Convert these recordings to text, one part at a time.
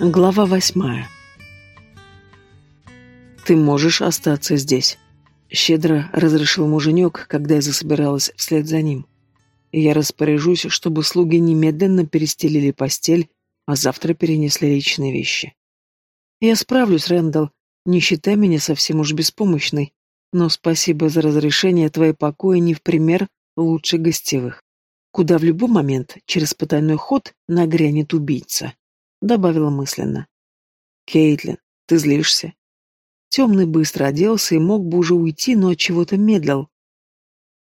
Глава восьмая. «Ты можешь остаться здесь», — щедро разрешил муженек, когда я засобиралась вслед за ним. «Я распоряжусь, чтобы слуги немедленно перестелили постель, а завтра перенесли личные вещи». «Я справлюсь, Рэндалл, не считай меня совсем уж беспомощной, но спасибо за разрешение твоей покоя не в пример лучше гостевых, куда в любой момент через потайной ход нагрянет убийца» добавила мысленно. «Кейтлин, ты злишься?» Темный быстро оделся и мог бы уже уйти, но от чего-то медлил.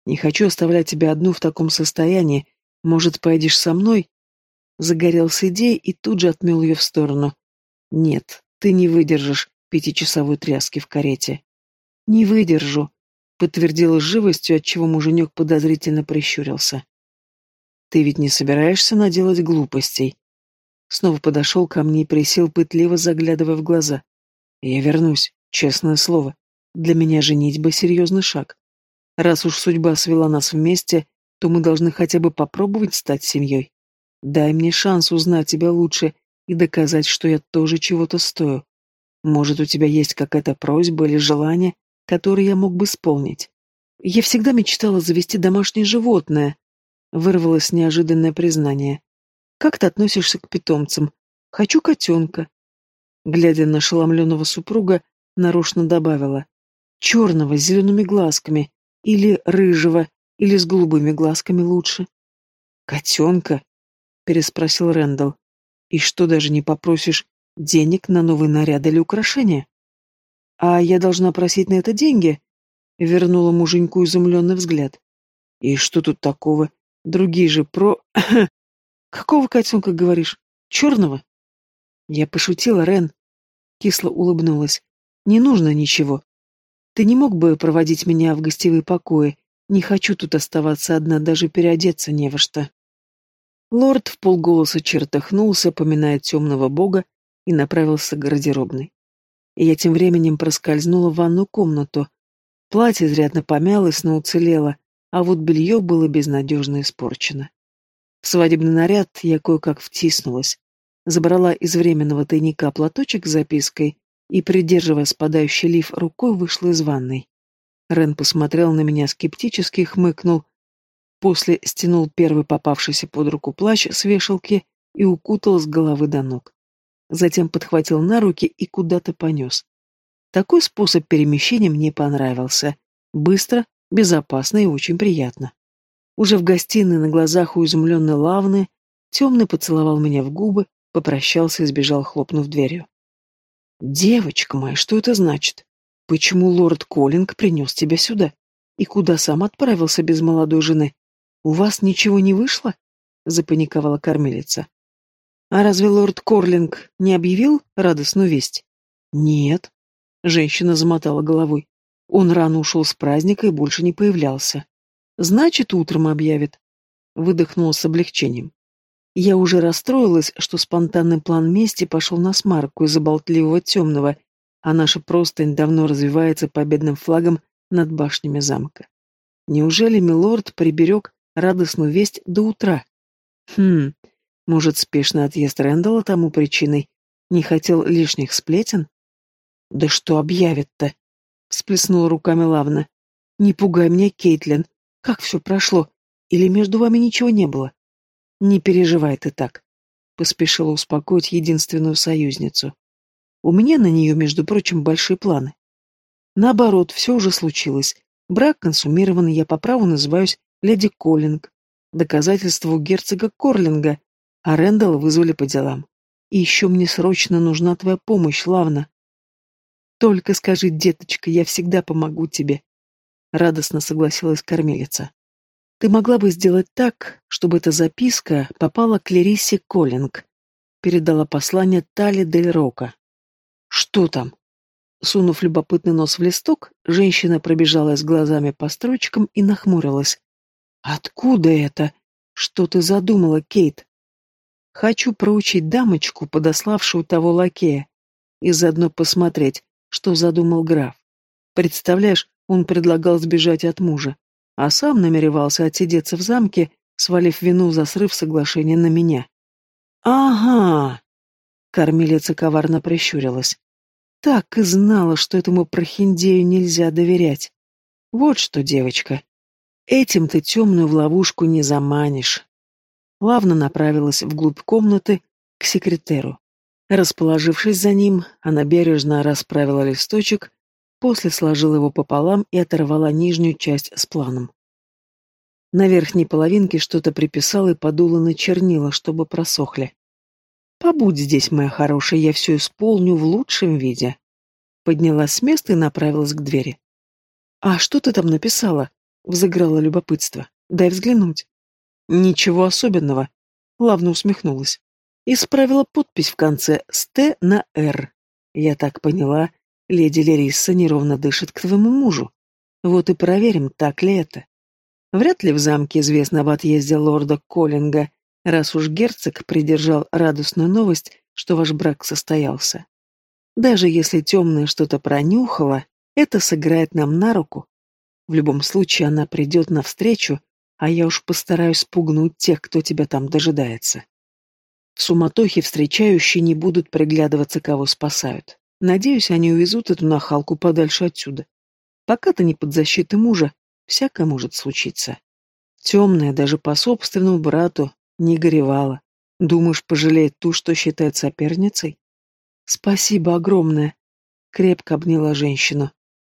«Не хочу оставлять тебя одну в таком состоянии. Может, поедешь со мной?» Загорелся идеей и тут же отмел ее в сторону. «Нет, ты не выдержишь пятичасовой тряски в карете». «Не выдержу», — подтвердила живостью, отчего муженек подозрительно прищурился. «Ты ведь не собираешься наделать глупостей?» Снова подошел ко мне и присел, пытливо заглядывая в глаза. Я вернусь, честное слово. Для меня женитьба — серьезный шаг. Раз уж судьба свела нас вместе, то мы должны хотя бы попробовать стать семьей. Дай мне шанс узнать тебя лучше и доказать, что я тоже чего-то стою. Может, у тебя есть какая-то просьба или желание, которое я мог бы исполнить? Я всегда мечтала завести домашнее животное. Вырвалось неожиданное признание. Как ты относишься к питомцам? Хочу котенка. Глядя на ошеломленного супруга, нарочно добавила. Черного, с зелеными глазками. Или рыжего, или с голубыми глазками лучше. Котенка? Переспросил Рэндалл. И что, даже не попросишь денег на новый наряд или украшения? А я должна просить на это деньги? Вернула муженьку изумленный взгляд. И что тут такого? Другие же про... «Какого котенка, говоришь? Черного?» Я пошутила, Рен. Кисло улыбнулась. «Не нужно ничего. Ты не мог бы проводить меня в гостевые покои? Не хочу тут оставаться одна, даже переодеться не во что». Лорд в полголоса чертахнулся, поминая темного бога, и направился к гардеробной. И я тем временем проскользнула в ванную комнату. Платье изрядно помялось, но уцелело, а вот белье было безнадежно испорчено. В свадебный наряд я кое-как втиснулась, забрала из временного тайника платочек с запиской и, придерживая спадающий лиф рукой, вышла из ванной. Рен посмотрел на меня скептически хмыкнул, после стянул первый попавшийся под руку плащ с вешалки и укутал с головы до ног. Затем подхватил на руки и куда-то понес. Такой способ перемещения мне понравился. Быстро, безопасно и очень приятно. Уже в гостиной на глазах у изумленной лавны темный поцеловал меня в губы, попрощался и сбежал, хлопнув дверью. «Девочка моя, что это значит? Почему лорд Коллинг принес тебя сюда? И куда сам отправился без молодой жены? У вас ничего не вышло?» — запаниковала кормилица. «А разве лорд Корлинг не объявил радостную весть?» «Нет», — женщина замотала головой. «Он рано ушел с праздника и больше не появлялся. Значит, утром объявит. Выдохнула с облегчением. Я уже расстроилась, что спонтанный план мести пошел на смарку из-за болтливого темного, а наша простынь давно развивается победным флагом над башнями замка. Неужели милорд приберег радостную весть до утра? Хм, может, спешный отъезд Рэндалла тому причиной? Не хотел лишних сплетен? Да что объявит-то? Всплеснула руками Лавна. Не пугай меня, Кейтлин, как все прошло? Или между вами ничего не было? Не переживай ты так. Поспешила успокоить единственную союзницу. У меня на нее, между прочим, большие планы. Наоборот, все уже случилось. Брак консумирован, я по праву называюсь леди Коллинг. Доказательство у герцога Корлинга, а Рэндалла вызвали по делам. И еще мне срочно нужна твоя помощь, Лавна. Только скажи, деточка, я всегда помогу тебе. Радостно согласилась кормилица. Ты могла бы сделать так, чтобы эта записка попала к Лерисе Коллинг. Передала послание Тали Дель Рока. Что там? Сунув любопытный нос в листок, женщина пробежалась глазами по строчкам и нахмурилась. «Откуда это? Что ты задумала, Кейт?» «Хочу проучить дамочку, подославшую того лакея, и заодно посмотреть, что задумал граф. Представляешь, он предлагал сбежать от мужа, а сам намеревался отсидеться в замке, свалив вину за срыв соглашения на меня. «Ага!» Кормилица коварно прищурилась. Так и знала, что этому прохиндею нельзя доверять. Вот что, девочка, этим ты темную в ловушку не заманишь. Лавна направилась вглубь комнаты к секретеру. Расположившись за ним, она бережно расправила листочек, после сложила его пополам и оторвала нижнюю часть с планом. На верхней половинке что-то приписала и подула на чернила, чтобы просохли. «Побудь здесь, моя хорошая, я все исполню в лучшем виде». Поднялась с места и направилась к двери. «А что ты там написала?» — взыграло любопытство. «Дай взглянуть». «Ничего особенного», — Лавна усмехнулась. Исправила подпись в конце с «Т» на «Р». Я так поняла, леди Лерисса неровно дышит к твоему мужу. Вот и проверим, так ли это. Вряд ли в замке известно об отъезде лорда Коллинга, раз уж герцог придержал радостную новость, что ваш брак состоялся. Даже если темная что-то пронюхала, это сыграет нам на руку. В любом случае она придет навстречу, а я уж постараюсь спугнуть тех, кто тебя там дожидается. В суматохе встречающие не будут приглядываться, кого спасают. Надеюсь, они увезут эту нахалку подальше отсюда. Пока ты не под защитой мужа, всякое может случиться. Темная даже по собственному брату не горевала. Думаешь, пожалеет ту, что считает соперницей? Спасибо огромное. Крепко обняла женщину.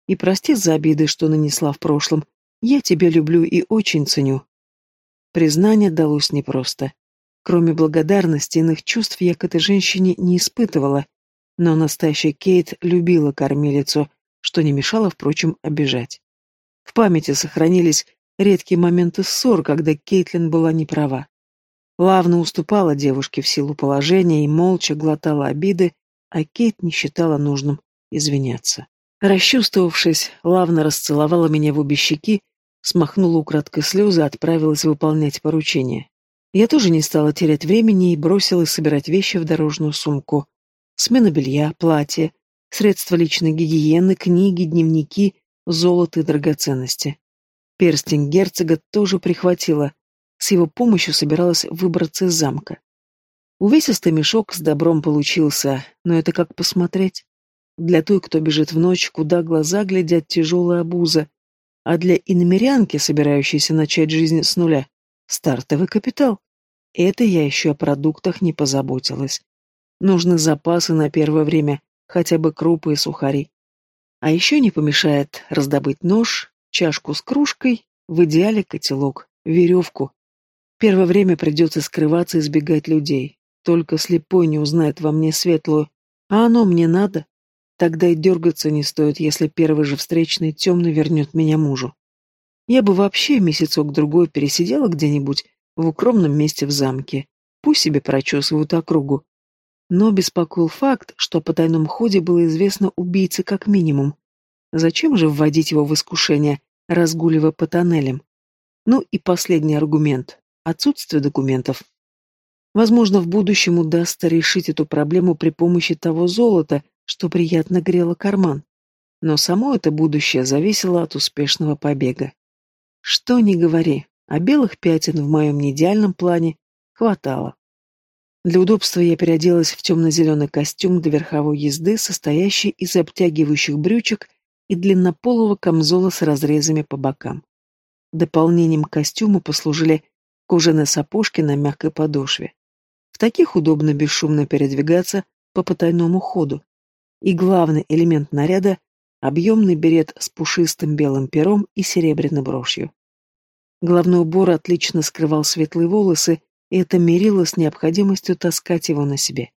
И прости за обиды, что нанесла в прошлом. Я тебя люблю и очень ценю. Признание далось непросто. Кроме благодарности, иных чувств я к этой женщине не испытывала, но настоящая Кейт любила кормилицу, что не мешало, впрочем, обижать. В памяти сохранились редкие моменты ссор, когда Кейтлин была не права. Лавна уступала девушке в силу положения и молча глотала обиды, а Кейт не считала нужным извиняться. Расчувствовавшись, Лавна расцеловала меня в обе щеки, смахнула украдкой слезы, отправилась выполнять поручение. Я тоже не стала терять времени и бросилась собирать вещи в дорожную сумку. Смена белья, платье, средства личной гигиены, книги, дневники, золото и драгоценности. Перстень герцога тоже прихватила. С его помощью собиралась выбраться из замка. Увесистый мешок с добром получился, но это как посмотреть. Для той, кто бежит в ночь, куда глаза глядят тяжелая обуза, а для иномерянки, собирающейся начать жизнь с нуля, стартовый капитал. Это я еще о продуктах не позаботилась. Нужны запасы на первое время, хотя бы крупы и сухари. А еще не помешает раздобыть нож, чашку с кружкой, в идеале котелок, веревку. Первое время придется скрываться и избегать людей. Только слепой не узнает во мне светлую. А оно мне надо. Тогда и дергаться не стоит, если первый же встречный темный вернет меня мужу. Я бы вообще месяцок-другой пересидела где-нибудь, в укромном месте в замке. Пусть себе прочесывают округу. Но беспокоил факт, что по тайному ходе было известно убийце как минимум. Зачем же вводить его в искушение, разгуливая по тоннелям? Ну и последний аргумент – отсутствие документов. Возможно, в будущем удастся решить эту проблему при помощи того золота, что приятно грело карман. Но само это будущее зависело от успешного побега. Что ни говори, а белых пятен в моем неидеальном плане хватало. Для удобства я переоделась в темно-зеленый костюм для верховой езды, состоящий из обтягивающих брючек и длиннополого камзола с разрезами по бокам. Дополнением к костюму послужили кожаные сапожки на мягкой подошве. В таких удобно бесшумно передвигаться по потайному ходу. И главный элемент наряда — объемный берет с пушистым белым пером и серебряной брошью. Головной убор отлично скрывал светлые волосы, и это мерило с необходимостью таскать его на себе.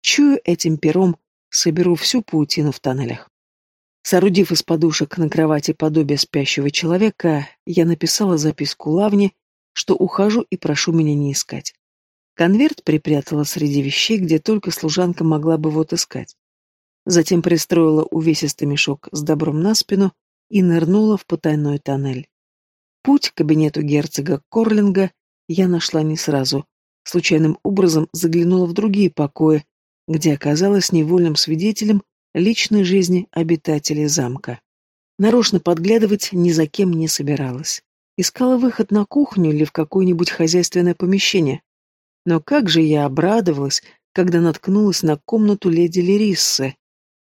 Чую, этим пером соберу всю паутину в тоннелях. Соорудив из подушек на кровати подобие спящего человека, я написала записку Лавне, что ухожу и прошу меня не искать. Конверт припрятала среди вещей, где только служанка могла бы вот искать. Затем пристроила увесистый мешок с добром на спину и нырнула в потайной тоннель. Путь к кабинету герцога Корлинга я нашла не сразу. Случайным образом заглянула в другие покои, где оказалась невольным свидетелем личной жизни обитателей замка. Нарочно подглядывать ни за кем не собиралась. Искала выход на кухню или в какое-нибудь хозяйственное помещение. Но как же я обрадовалась, когда наткнулась на комнату леди Лериссы.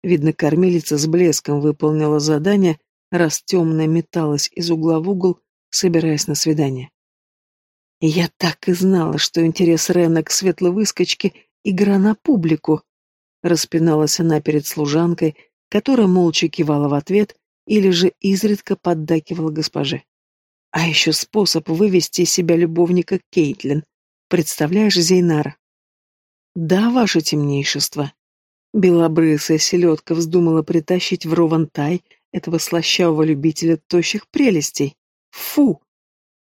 Видно, кормилица с блеском выполнила задание, раз темная металась из угла в угол, собираясь на свидание. Я так и знала, что интерес Рена к светлой выскочке — игра на публику. Распиналась она перед служанкой, которая молча кивала в ответ или же изредка поддакивала госпоже. А еще способ вывести из себя любовника Кейтлин. Представляешь, Зейнар? Да, ваше темнейшество. Белобрысая селедка вздумала притащить в Ровантай этого слащавого любителя тощих прелестей. Фу!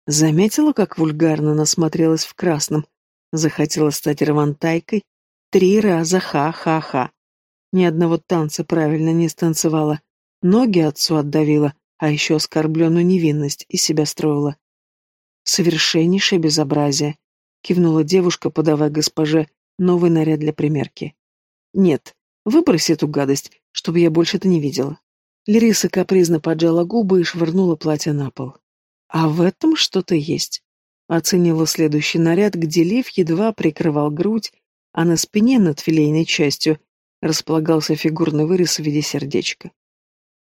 Заметила, как вульгарно насмотрелась в красном. Захотела стать равантайкой. Три раза ха-ха-ха. Ни одного танца правильно не станцевала. Ноги отцу отдавила, а еще оскорбленную невинность из себя строила. Совершеннейшее безобразие. Кивнула девушка, подавая госпоже новый наряд для примерки. Нет, выброси эту гадость, чтобы я больше это не видела. Лериса капризно поджала губы и швырнула платье на пол. А в этом что-то есть. Оценила следующий наряд, где лев едва прикрывал грудь, а на спине над филейной частью располагался фигурный вырез в виде сердечка.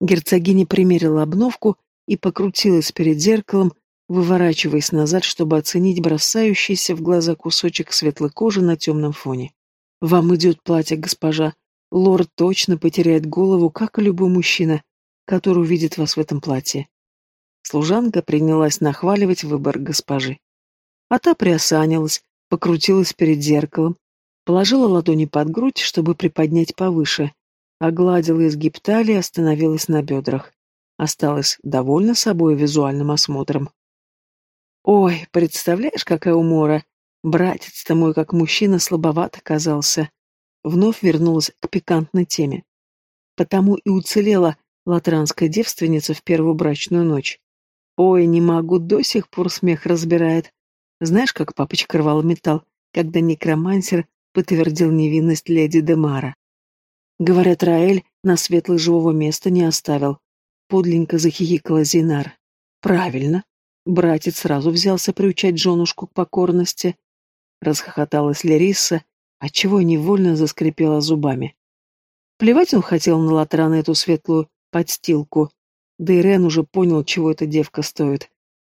Герцогиня примерила обновку и покрутилась перед зеркалом, выворачиваясь назад, чтобы оценить бросающийся в глаза кусочек светлой кожи на темном фоне. «Вам идет платье, госпожа. Лорд точно потеряет голову, как и любой мужчина, который увидит вас в этом платье. Служанка принялась нахваливать выбор госпожи. А та приосанилась, покрутилась перед зеркалом, положила ладони под грудь, чтобы приподнять повыше, огладила изгиб талии, остановилась на бедрах. Осталась довольна собой визуальным осмотром. «Ой, представляешь, какая умора! Братец-то мой, как мужчина, слабоват оказался!» Вновь вернулась к пикантной теме. Потому и уцелела латранская девственница в первую брачную ночь. Ой, не могу, до сих пор смех разбирает. Знаешь, как папочка рвал металл, когда некромансер подтвердил невинность леди Демара? Говорят, Раэль на светлых живого места не оставил. Подленько захихикала Зинар. Правильно. Братец сразу взялся приучать женушку к покорности. Расхохоталась Лериса, отчего невольно заскрипела зубами. Плевать он хотел на Латрана эту светлую подстилку, да и Рен уже понял, чего эта девка стоит.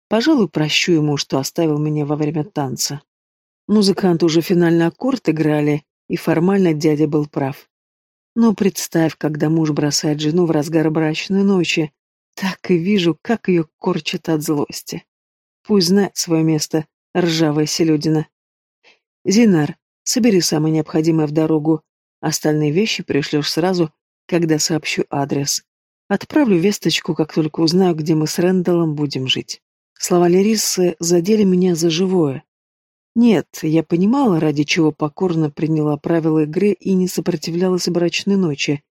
Пожалуй, прощу ему, что оставил меня во время танца. Музыканты уже финальный аккорд играли, и формально дядя был прав. Но представь, когда муж бросает жену в разгар брачной ночи, так и вижу, как ее корчит от злости. Пусть знает свое место, ржавая селедина. Зинар, собери самое необходимое в дорогу. Остальные вещи пришлешь сразу, когда сообщу адрес. Отправлю весточку, как только узнаю, где мы с Рэндаллом будем жить. Слова Лерисы задели меня за живое. Нет, я понимала, ради чего покорно приняла правила игры и не сопротивлялась брачной ночи.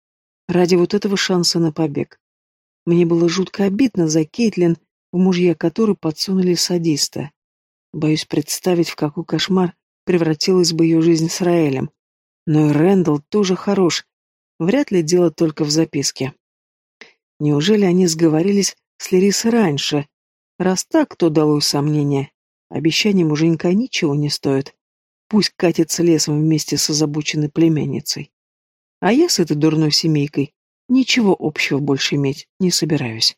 Ради вот этого шанса на побег. Мне было жутко обидно за Кейтлин, в мужья которой подсунули садиста. Боюсь представить, в какой кошмар превратилась бы ее жизнь с Раэлем. Но и Рэндалл тоже хорош. Вряд ли дело только в записке. Неужели они сговорились с Лерисой раньше? Раз так, то дало сомнение. Обещание муженька ничего не стоит. Пусть катится лесом вместе с озабоченной племянницей. А я с этой дурной семейкой ничего общего больше иметь не собираюсь.